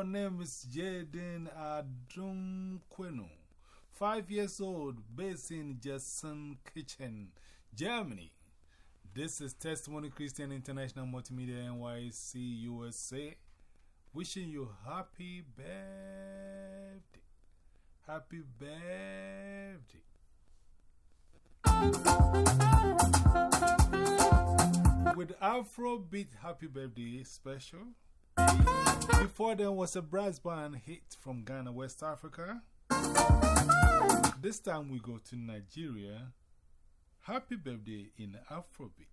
is Jaden Adum Queno, five years old, based in Jessen Kitchen, Germany. This is Testimony Christian International Multimedia NYC USA. Wishing you happy birthday. Happy birthday. With Afrobeat Happy Birthday special. Before there was a brass band hit from Ghana, West Africa. This time we go to Nigeria. Happy birthday in Afrobeat.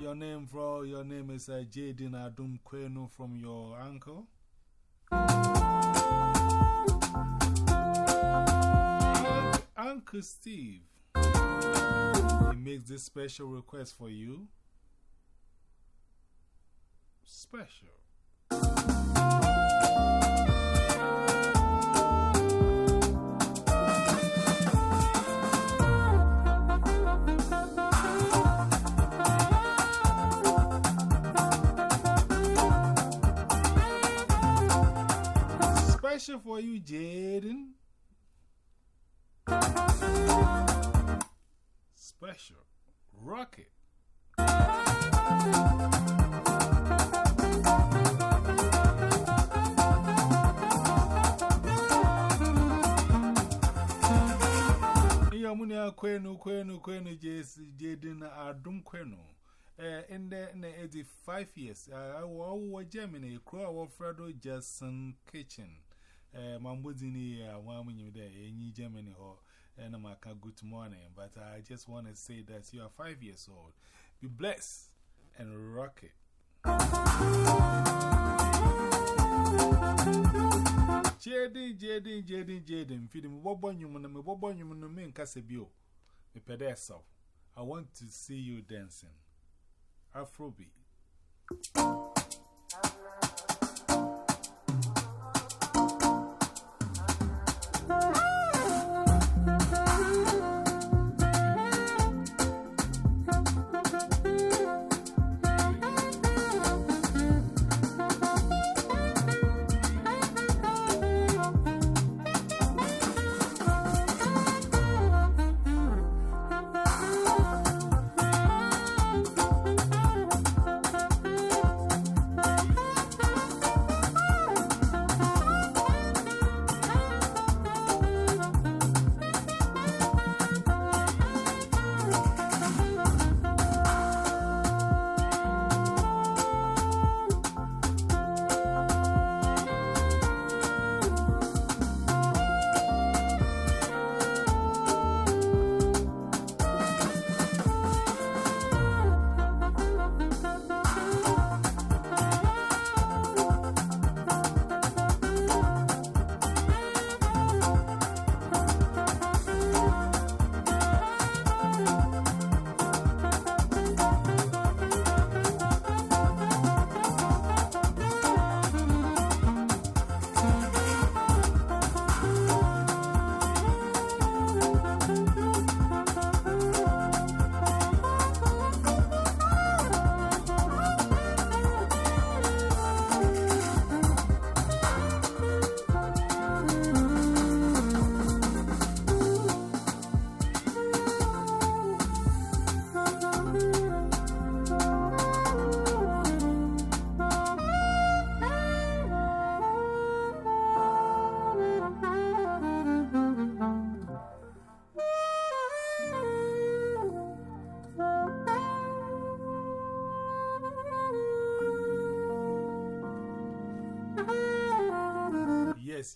Your name, bro, your name is uh, Jaden Adum Kwenu from your uncle. Uncle Steve, he makes this special request for you. Special. Special for you, Jaden. Special. Rocket. Yamunia Quenu, Quenu, Quenu, Jaden Adum Quenu. In the 85 years, I was Germany, Crow of Fredo Jason Kitchen. Mambuzini, one when you there, in Germany, and I'm like, uh, good morning. But I just want to say that you are five years old. Be blessed and rock it. Jaden, Jaden, Jaden, Jaden, feeding Bobo Newman, and Bobo Newman, and me in Casabio. Me pedeso. I want to see you dancing. Afrobeat.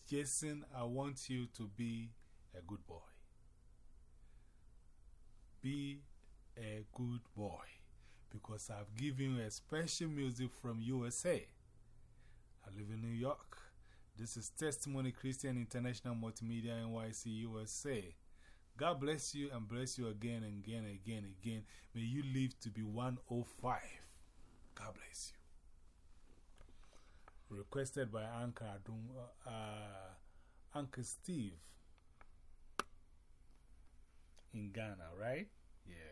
Jason, I want you to be a good boy. Be a good boy because I've given you a special music from USA. I live in New York. This is Testimony Christian International Multimedia NYC USA. God bless you and bless you again and again and again and again. May you live to be 105. God bless you. Requested by Uncle, Adum, uh, Steve. in Ghana, right? Yeah.